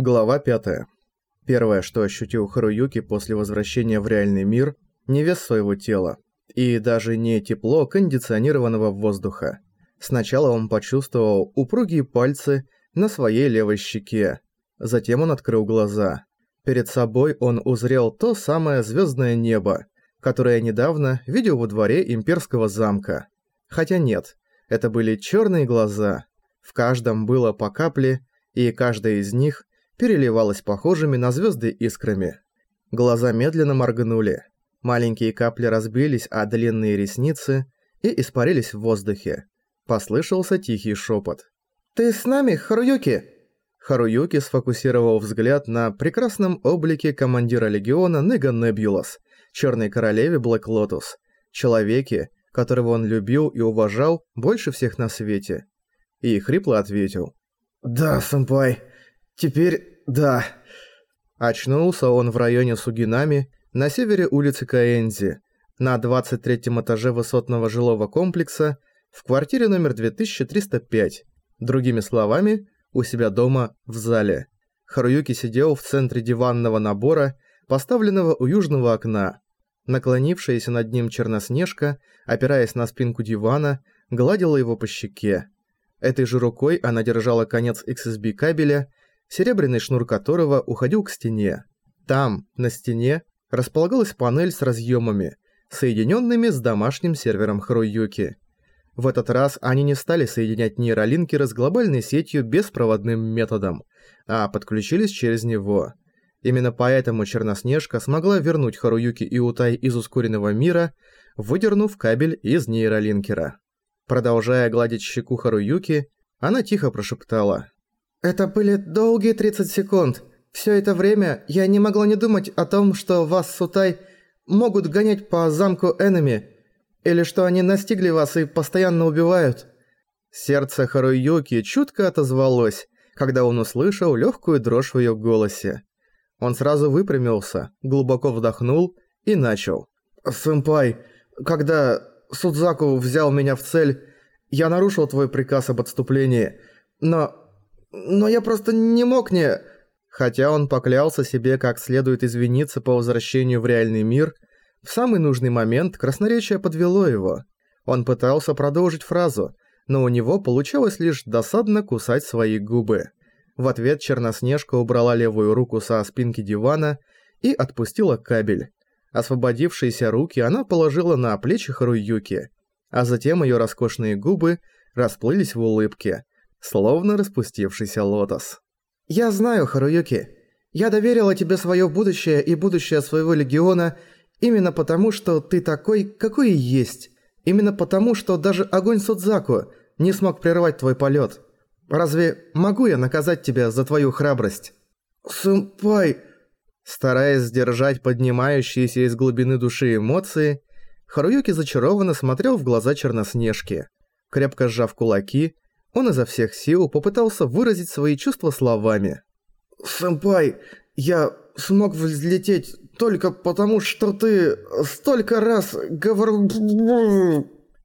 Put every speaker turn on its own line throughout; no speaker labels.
Глава 5. Первое, что ощутил Харуюки после возвращения в реальный мир, не вес своего тела, и даже не тепло кондиционированного воздуха. Сначала он почувствовал упругие пальцы на своей левой щеке, затем он открыл глаза. Перед собой он узрел то самое звездное небо, которое недавно видел во дворе имперского замка. Хотя нет, это были черные глаза. В каждом было по капле, и каждая из них переливалась похожими на звезды искрами. Глаза медленно моргнули. Маленькие капли разбились о длинные ресницы и испарились в воздухе. Послышался тихий шепот.
«Ты с нами, Харуюки?»
Харуюки сфокусировал взгляд на прекрасном облике командира легиона Нега Небулас, черной королеве Блэк Лотус, человеке, которого он любил и уважал больше всех на свете. И хрипло ответил.
«Да, сэмпай». Теперь да.
Очнулся он в районе Сугинами, на севере улицы Каэнзи, на 23-м этаже высотного жилого комплекса, в квартире номер 2305. Другими словами, у себя дома в зале. Харуюки сидел в центре диванного набора, поставленного у южного окна. Наклонившаяся над ним Черноснежка, опираясь на спинку дивана, гладила его по щеке. Этой же рукой она держала конец XSB кабеля серебряный шнур которого уходил к стене. Там, на стене, располагалась панель с разъемами, соединенными с домашним сервером Харуюки. В этот раз они не стали соединять нейролинкеры с глобальной сетью беспроводным методом, а подключились через него. Именно поэтому Черноснежка смогла вернуть Харуюки и Утай из ускоренного мира, выдернув кабель из нейролинкера. Продолжая гладить щеку Харуюки, она тихо прошептала.
Это были долгие 30 секунд. Все это время я не могла не думать о том, что вас, Сутай, могут гонять по замку Эннами, или что они настигли вас и постоянно убивают.
Сердце Харуюки чутко отозвалось, когда он услышал легкую дрожь в ее голосе. Он сразу выпрямился, глубоко вдохнул и начал.
«Сэмпай, когда Судзаку взял меня в цель, я нарушил твой приказ об отступлении, но но я просто не мог не...»
Хотя он поклялся себе как следует извиниться по возвращению в реальный мир, в самый нужный момент красноречие подвело его. Он пытался продолжить фразу, но у него получалось лишь досадно кусать свои губы. В ответ Черноснежка убрала левую руку со спинки дивана и отпустила кабель. Освободившиеся руки она положила на плечи Харуюки, а затем ее роскошные губы расплылись в улыбке, словно распустившийся лотос.
«Я знаю, Харуюки. Я доверила тебе свое будущее и будущее своего легиона именно потому, что ты такой, какой и есть. Именно потому, что даже огонь Судзаку не смог прервать твой полет. Разве могу я наказать тебя за твою храбрость?»
«Сэмпай...» Стараясь сдержать поднимающиеся из глубины души эмоции, Харуюки зачарованно смотрел в глаза Черноснежки. Крепко сжав кулаки, он изо всех сил попытался выразить свои чувства словами.
«Сэмпай, я смог взлететь только потому, что ты столько раз говорил...»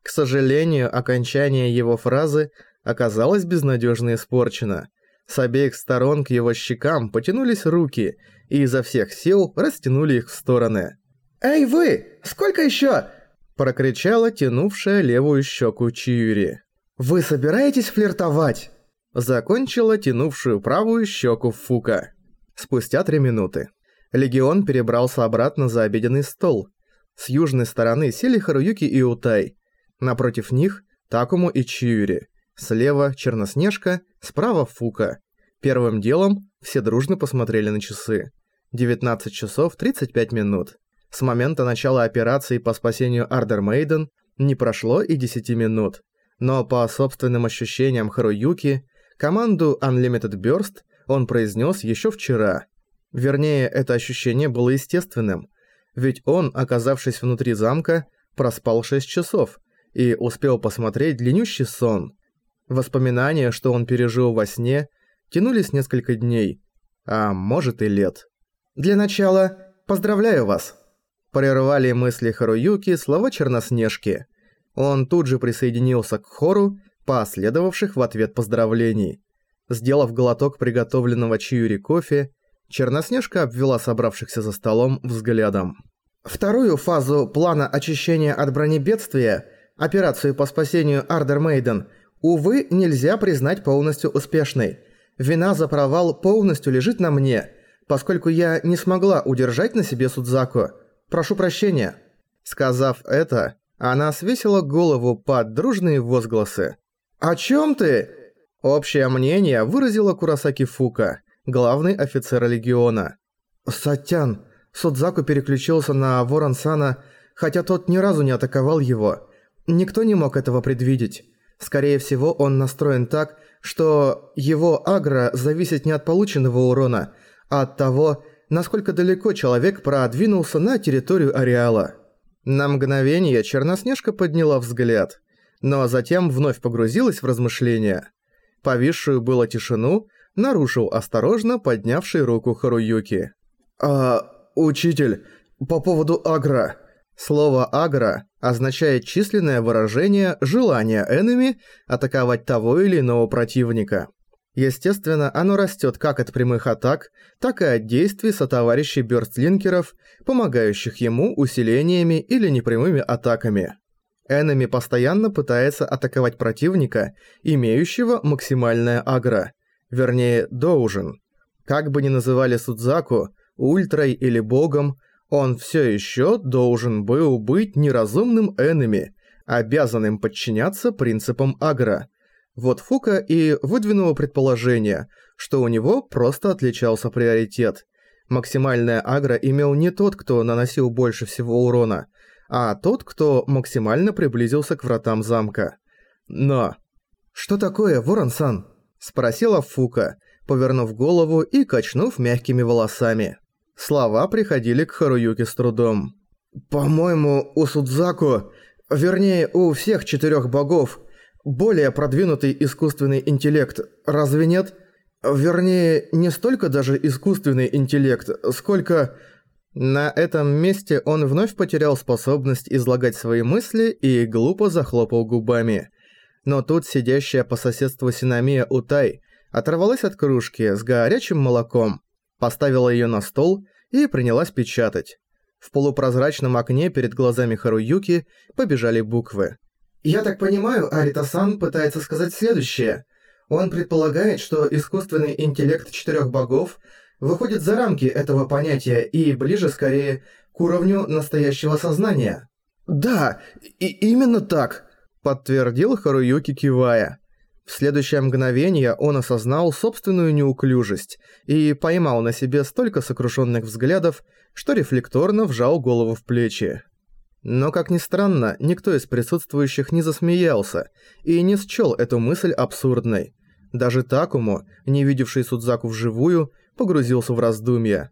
К сожалению, окончание его фразы оказалось безнадежно испорчено. С обеих сторон к его щекам потянулись руки и изо всех сил растянули их в стороны.
«Эй вы! Сколько еще?»
прокричала тянувшая левую щеку Чиури.
«Вы собираетесь флиртовать?»
Закончила тянувшую правую щеку Фука. Спустя три минуты. Легион перебрался обратно за обеденный стол. С южной стороны сели Харуюки и Утай. Напротив них – Такому и Чиури. Слева – Черноснежка, справа – Фука. Первым делом все дружно посмотрели на часы. 19 часов 35 минут. С момента начала операции по спасению Ардер Мейден не прошло и 10 минут. Но по собственным ощущениям Харуюки, команду Unlimited Burst он произнес еще вчера. Вернее, это ощущение было естественным, ведь он, оказавшись внутри замка, проспал 6 часов и успел посмотреть длиннющий сон. Воспоминания, что он пережил во сне, тянулись несколько дней, а может и лет.
«Для начала, поздравляю вас!»
Прервали мысли Харуюки слова Черноснежки. Он тут же присоединился к хору последовавших в ответ поздравлений. Сделав глоток приготовленного чаюри кофе, Черноснежка обвела собравшихся за столом взглядом.
Вторую фазу плана очищения от бронебедствия, операцию по спасению Ардер Мейден, увы, нельзя признать полностью успешной. Вина за провал полностью лежит на мне, поскольку я не смогла удержать на себе Судзаку. Прошу прощения.
Сказав это, она свесила голову под дружные возгласы.
«О чём ты?»
Общее мнение выразила Курасаки Фука, главный офицер легиона.
«Сатян, Судзаку переключился на Ворон-сана, хотя тот ни разу не атаковал его. Никто не мог этого предвидеть. Скорее всего, он настроен так, что его агро зависит не от полученного урона, а от того, насколько далеко человек продвинулся на территорию ареала.
На мгновение Черноснежка подняла взгляд, но затем вновь погрузилась в размышления. Повисшую было тишину нарушил осторожно поднявший руку Харуюки.
«А, учитель, по поводу агро...»
Слово «агро» означает численное выражение желания энеми атаковать того или иного противника. Естественно, оно растет как от прямых атак, так и от действий сотоварищей бёрстлинкеров, помогающих ему усилениями или непрямыми атаками. Энеми постоянно пытается атаковать противника, имеющего максимальное агро, вернее, должен. Как бы ни называли Судзаку, ультрой или богом, он все еще должен был быть неразумным энеми, обязанным подчиняться принципам агро. Вот Фука и выдвинула предположение, что у него просто отличался приоритет. Максимальное агро имел не тот, кто наносил больше всего урона, а тот, кто максимально приблизился к вратам замка. Но...
«Что такое, Ворон-сан?»
– спросила Фука, повернув голову и качнув мягкими волосами. Слова приходили к Харуюке с трудом.
«По-моему, у Судзаку, вернее, у всех четырех богов, более продвинутый искусственный интеллект, разве нет? Вернее, не столько даже искусственный интеллект, сколько...»
На этом месте он вновь потерял способность излагать свои мысли и глупо захлопал губами. Но тут сидящая по соседству Синамия Утай оторвалась от кружки с горячим молоком, поставила её на стол и принялась печатать. В полупрозрачном окне перед глазами Харуюки побежали буквы.
«Я так понимаю, Арита-сан пытается сказать следующее. Он предполагает, что искусственный интеллект четырёх богов выходит за рамки этого понятия и ближе скорее к уровню настоящего сознания». «Да, и именно так», —
подтвердил Харуюки, кивая. В следующее мгновение он осознал собственную неуклюжесть и поймал на себе столько сокрушенных взглядов, что рефлекторно вжал голову в плечи. Но, как ни странно, никто из присутствующих не засмеялся и не счёл эту мысль абсурдной. Даже Такому, не видевший Судзаку вживую, погрузился в раздумья.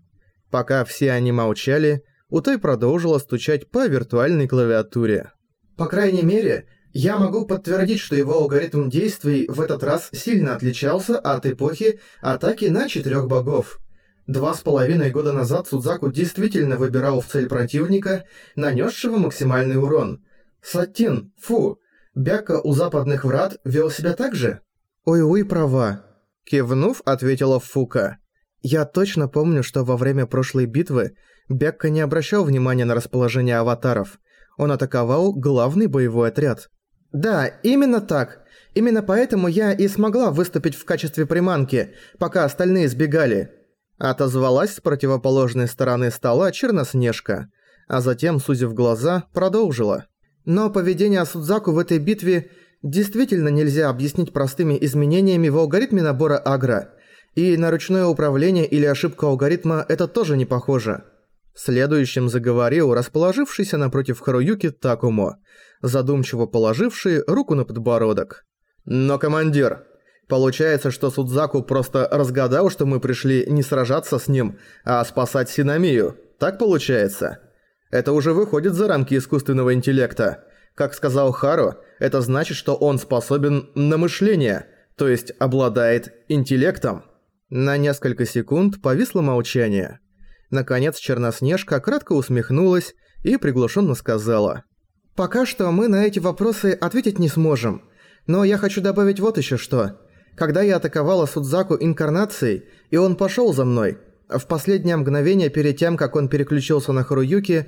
Пока все они молчали, Утай продолжила стучать по виртуальной клавиатуре.
«По крайней мере, я могу подтвердить, что его алгоритм действий в этот раз сильно отличался от эпохи атаки на четырех богов. Два с половиной года назад Судзаку действительно выбирал в цель противника, нанесшего максимальный урон. Сатин, фу, Бяка у западных врат вел себя так же?
Ой-уй, права. Кивнув, ответила Фука. Я точно помню, что во время прошлой битвы Бякка не обращал внимания на расположение аватаров. Он атаковал главный боевой отряд.
Да, именно так. Именно поэтому я и смогла выступить в качестве приманки, пока остальные сбегали.
Отозвалась с противоположной стороны стола Черноснежка, а затем, сузив глаза, продолжила.
Но поведение Судзаку в этой битве действительно нельзя объяснить простыми изменениями в алгоритме набора агро. И на ручное управление или ошибку алгоритма это тоже не похоже.
Следующим заговорил расположившийся напротив Харуюки Такумо, задумчиво положивший руку на подбородок. «Но, командир, получается, что Судзаку просто разгадал, что мы пришли не сражаться с ним, а спасать Синамию. Так получается? Это уже выходит за рамки искусственного интеллекта. Как сказал Хару, это значит, что он способен на мышление, то есть обладает интеллектом». На несколько секунд повисло молчание. Наконец Черноснежка кратко усмехнулась и приглушенно сказала.
«Пока что мы на эти вопросы ответить не сможем. Но я хочу добавить вот еще что. Когда я атаковала Судзаку инкарнацией, и он пошел за мной, в последнее мгновение перед тем, как он переключился на Харуюки,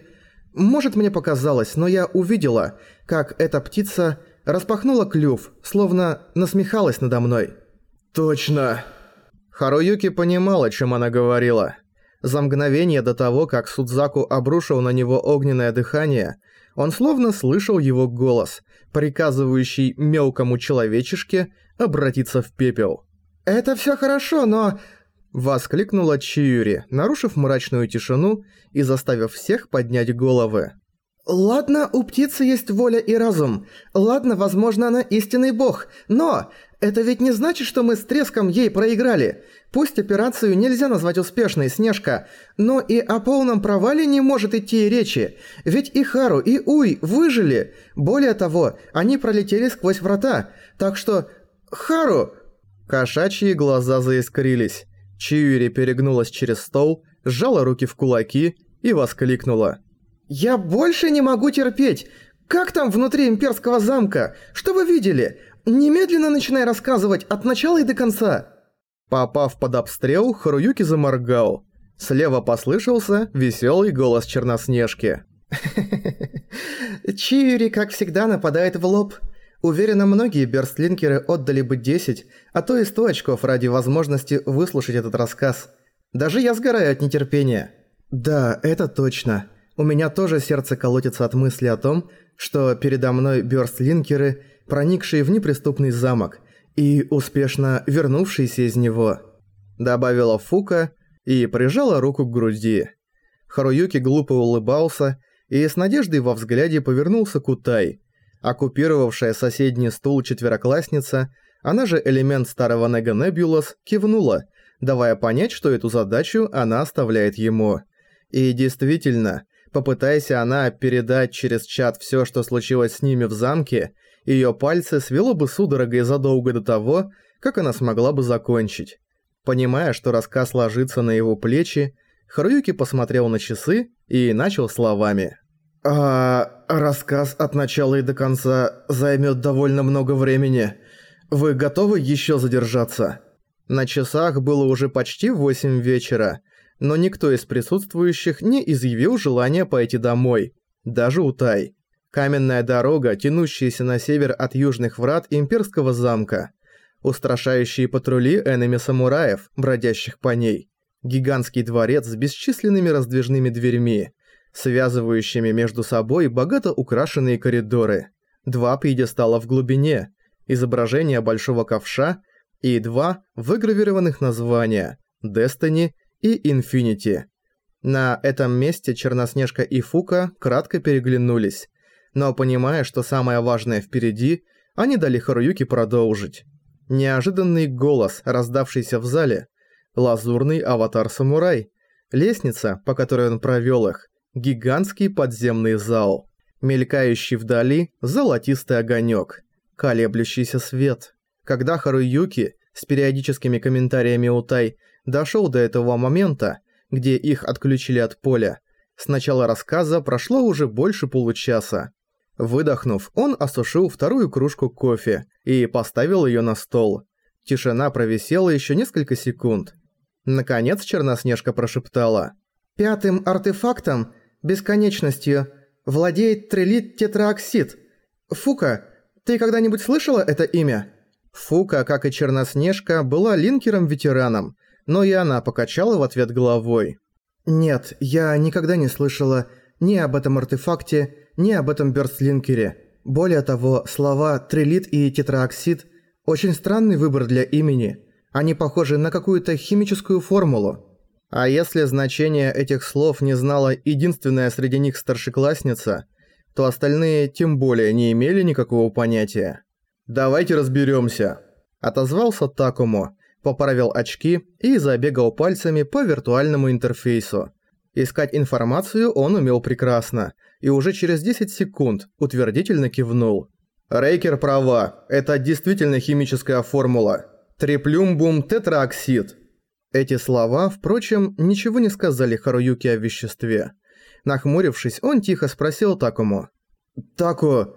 может мне показалось, но я увидела, как эта птица распахнула клюв, словно насмехалась надо мной.
«Точно!» Харуюки понимала, чем она говорила. За мгновение до того, как Судзаку обрушил на него огненное дыхание, он словно слышал его голос, приказывающий мелкому человечешке обратиться в пепел.
«Это всё хорошо, но...»
Воскликнула Чиюри, нарушив мрачную тишину и заставив всех поднять головы.
«Ладно, у птицы есть воля и разум. Ладно, возможно, она истинный бог. Но это ведь не значит, что мы с треском ей проиграли. Пусть операцию нельзя назвать успешной, Снежка, но и о полном провале не может идти и речи. Ведь и Хару, и Уй выжили. Более того, они пролетели сквозь врата. Так что... Хару...»
Кошачьи глаза заискрились. Чиури перегнулась через стол, сжала руки в кулаки и воскликнула.
«Я больше не могу терпеть! Как там внутри имперского замка? Что вы видели? Немедленно начинай рассказывать от начала и до конца!»
Попав под обстрел, Харуюки заморгал. Слева послышался веселый голос Черноснежки.
Чиури, как всегда, нападает в лоб. Уверена, многие берстлинкеры отдали бы 10, а то и 100 очков ради возможности выслушать этот рассказ. Даже я сгораю от нетерпения. Да, это точно. У меня тоже сердце колотится от мысли о том, что передо мной берстлинкеры, проникшие в неприступный замок и успешно вернувшиеся из него. Добавила Фука и прижала руку к груди. Харуюки глупо улыбался и с надеждой во взгляде повернулся к Утай – Оккупировавшая соседний стул четвероклассница, она же элемент старого Нега Небулас, кивнула, давая понять, что эту задачу она оставляет ему. И действительно, попытайся она передать через чат всё, что случилось с ними в замке, её пальцы свело бы судорогой задолго до того, как она смогла бы закончить. Понимая, что рассказ ложится на его плечи, Харуюки посмотрел на часы и начал словами. «А рассказ от начала и до конца займет довольно много времени. Вы готовы еще задержаться?»
На часах было уже почти восемь вечера, но никто из присутствующих не изъявил желания пойти домой, даже Утай. Каменная дорога, тянущаяся на север от южных врат имперского замка. Устрашающие патрули энеми-самураев, бродящих по ней. Гигантский дворец с бесчисленными раздвижными дверьми – связывающими между собой богато украшенные коридоры, два пьедестала в глубине, изображение большого ковша и два выгравированных названия «Destiny» и «Infinity». На этом месте Черноснежка и Фука кратко переглянулись, но понимая, что самое важное впереди, они дали Харуюке продолжить. Неожиданный голос, раздавшийся в зале, лазурный аватар-самурай, лестница, по которой он провёл их, Гигантский подземный зал. Мелькающий вдали золотистый огонек. Колеблющийся свет. Когда Харуюки с периодическими комментариями Утай дошел до этого момента, где их отключили от поля, с начала рассказа прошло уже больше получаса. Выдохнув, он осушил вторую кружку кофе и поставил ее на стол. Тишина провисела еще несколько секунд. Наконец Черноснежка прошептала.
«Пятым артефактом бесконечностью, владеет трилит тетраоксид. Фука, ты когда-нибудь слышала это имя?»
Фука, как и Черноснежка, была линкером-ветераном, но и она покачала в ответ головой.
«Нет, я никогда не слышала ни об этом артефакте, ни об этом бёрстлинкере. Более того, слова «трилит» и «тетраоксид» – очень странный выбор для имени. Они похожи на какую-то химическую формулу.
А если значение этих слов не знала единственная среди них старшеклассница, то остальные тем более не имели никакого понятия. «Давайте разберёмся», – отозвался Такому, поправил очки и забегал пальцами по виртуальному интерфейсу. Искать информацию он умел прекрасно, и уже через 10 секунд утвердительно кивнул. Рейкер права, это действительно химическая формула. Триплюмбум тетраоксид. Эти слова, впрочем, ничего не сказали Харуюке о веществе. Нахмурившись, он тихо спросил Такому.
«Таку,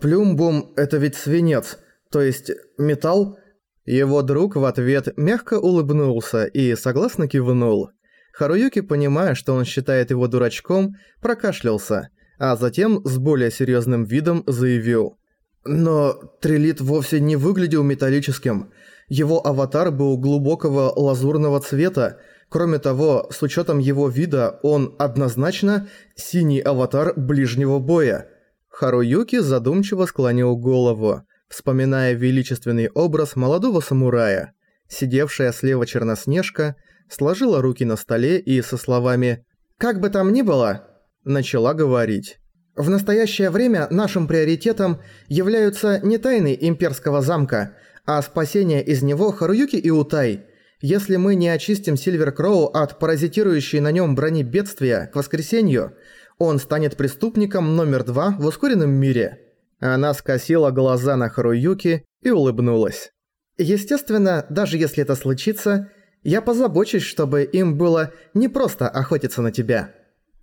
плюмбум – это ведь свинец, то есть металл?»
Его друг в ответ мягко улыбнулся и согласно кивнул. Харуюки, понимая, что он считает его дурачком, прокашлялся, а затем с более серьезным видом заявил.
Но Трилит вовсе не выглядел металлическим. Его аватар был глубокого лазурного цвета. Кроме того, с учетом его вида, он однозначно синий аватар ближнего боя.
Харуюки задумчиво склонил голову, вспоминая величественный образ молодого самурая. Сидевшая слева Черноснежка сложила руки на столе и со словами «Как бы там ни было», начала говорить.
В настоящее время нашим приоритетом являются не тайны имперского замка, а спасение из него Харуюки и Утай. Если мы не очистим Сильвер Кроу от паразитирующей на нем брони бедствия к воскресенью, он станет преступником номер два в ускоренном мире».
Она скосила глаза на Харуюки и улыбнулась.
«Естественно, даже если это случится, я позабочусь, чтобы им было не просто охотиться на тебя».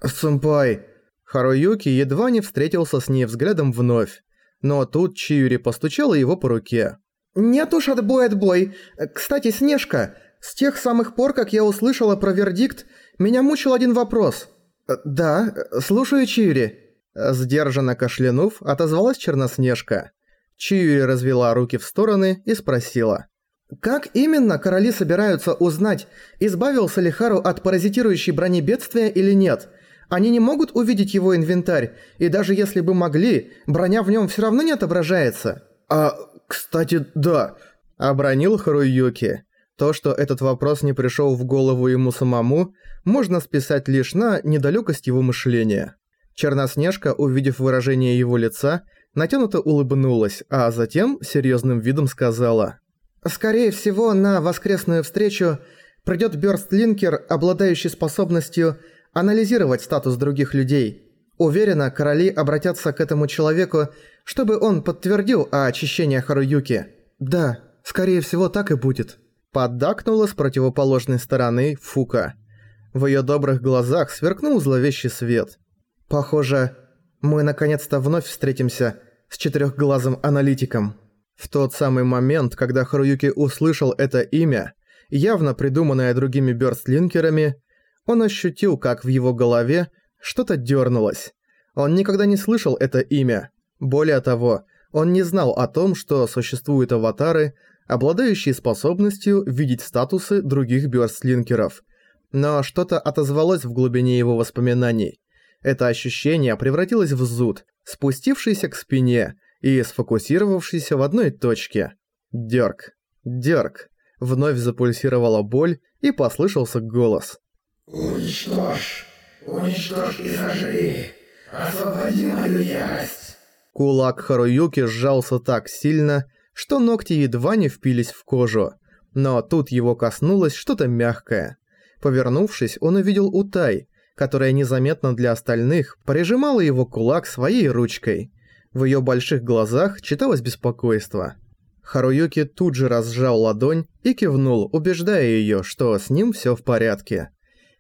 «Сэмпай», Харуюки едва не встретился с ней взглядом вновь, но тут Чиури постучала его по руке.
«Нет уж, отбой-отбой. Кстати, Снежка, с тех самых пор, как я услышала про вердикт, меня мучил один вопрос». «Да, слушаю, Чиури».
Сдержанно кашлянув, отозвалась Черноснежка. Чиури развела руки в стороны и спросила.
«Как именно короли собираются узнать, избавился ли Хару от паразитирующей брони бедствия или нет?» Они не могут увидеть его инвентарь, и даже если бы могли, броня в нем все равно не отображается.
А, кстати, да, обронил Харуюки. То, что этот вопрос не пришел в голову ему самому, можно списать лишь на недалекость его мышления. Черноснежка, увидев выражение его лица, натянуто улыбнулась, а затем серьезным видом сказала.
«Скорее всего, на воскресную встречу придет Бёрстлинкер, обладающий способностью анализировать статус других людей. Уверена, короли обратятся к этому человеку, чтобы он подтвердил о очищении Харуюки.
Да, скорее всего так и будет. Поддакнула с противоположной стороны Фука. В её добрых глазах сверкнул зловещий свет.
Похоже, мы наконец-то вновь встретимся с четырёхглазым аналитиком.
В тот самый момент, когда Харуюки услышал это имя, явно придуманное другими бёрстлинкерами, он ощутил, как в его голове что-то дернулось. Он никогда не слышал это имя. Более того, он не знал о том, что существуют аватары, обладающие способностью видеть статусы других бёрстлинкеров. Но что-то отозвалось в глубине его воспоминаний. Это ощущение превратилось в зуд, спустившийся к спине и сфокусировавшийся в одной точке. Дёрг. Дёрг. Вновь запульсировала боль и послышался голос.
«Уничтожь! Уничтожь и сожри! Освободи мою ярость!»
Кулак Харуюки сжался так сильно, что ногти едва не впились в кожу. Но тут его коснулось что-то мягкое. Повернувшись, он увидел Утай, которая незаметно для остальных прижимала его кулак своей ручкой. В её больших глазах читалось беспокойство. Харуюки тут же разжал ладонь и кивнул, убеждая её, что с ним всё в порядке.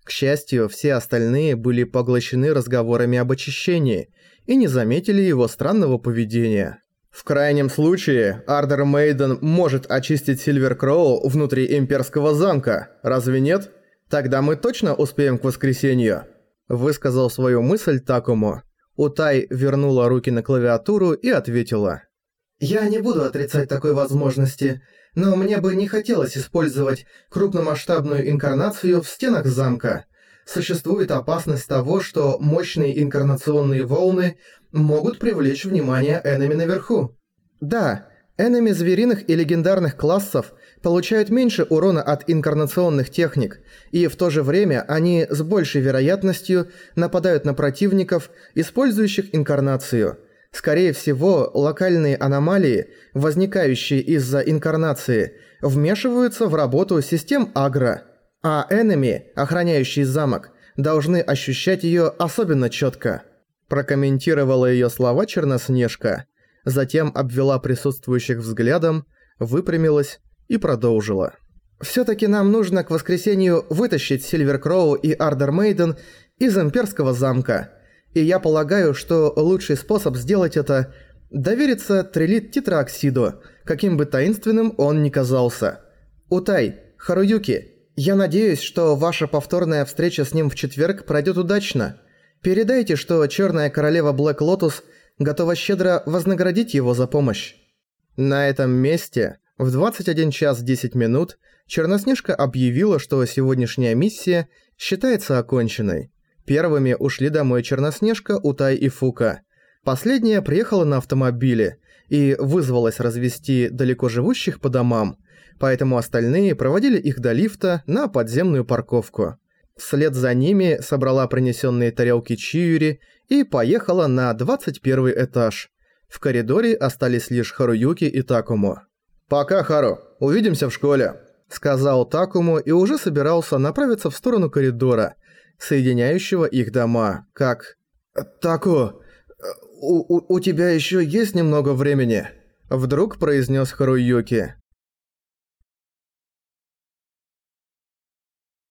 К счастью, все остальные были поглощены разговорами об очищении и не заметили его странного поведения. В крайнем случае, Ардер Мейден может очистить Сильвер Кроу внутри имперского замка, разве нет? Тогда мы точно успеем к воскресенью. Высказал свою мысль Такому. Утай вернула руки на клавиатуру и ответила.
«Я не буду отрицать такой возможности но мне бы не хотелось использовать крупномасштабную инкарнацию в стенах замка. Существует опасность того, что мощные инкарнационные волны могут привлечь внимание энеми наверху. Да, энеми звериных и легендарных классов получают меньше урона от инкарнационных техник, и в то же время они с большей вероятностью нападают на противников, использующих инкарнацию – Скорее всего, локальные аномалии, возникающие из-за инкарнации, вмешиваются в работу систем агро, а энеми, охраняющие замок, должны ощущать её особенно чётко. Прокомментировала её слова Черноснежка, затем обвела присутствующих взглядом, выпрямилась и продолжила. «Всё-таки нам нужно к воскресенью вытащить Сильвер Кроу и Ардер Мейден из Имперского замка» и я полагаю, что лучший способ сделать это – Довериться Трилид Тетраоксиду, каким бы таинственным он ни казался. Утай, Харуюки, я надеюсь, что ваша повторная встреча с ним в четверг пройдет удачно. Передайте, что Черная Королева Блэк Лотус готова щедро вознаградить его за помощь.
На этом месте в 21 час 10 минут Черноснежка объявила, что сегодняшняя миссия считается оконченной. Первыми ушли домой Черноснежка, Утай и Фука. Последняя приехала на автомобиле и вызвалась развести далеко живущих по домам, поэтому остальные проводили их до лифта на подземную парковку. Вслед за ними собрала принесенные тарелки Чиюри и поехала на 21 этаж. В коридоре остались лишь Харуюки и Такому. «Пока, Хару, увидимся в школе», — сказал Такому и уже собирался направиться в сторону коридора, соединяющего их дома, как...
«Таку, у, у, у тебя еще есть немного времени?»
Вдруг произнес Харуюки.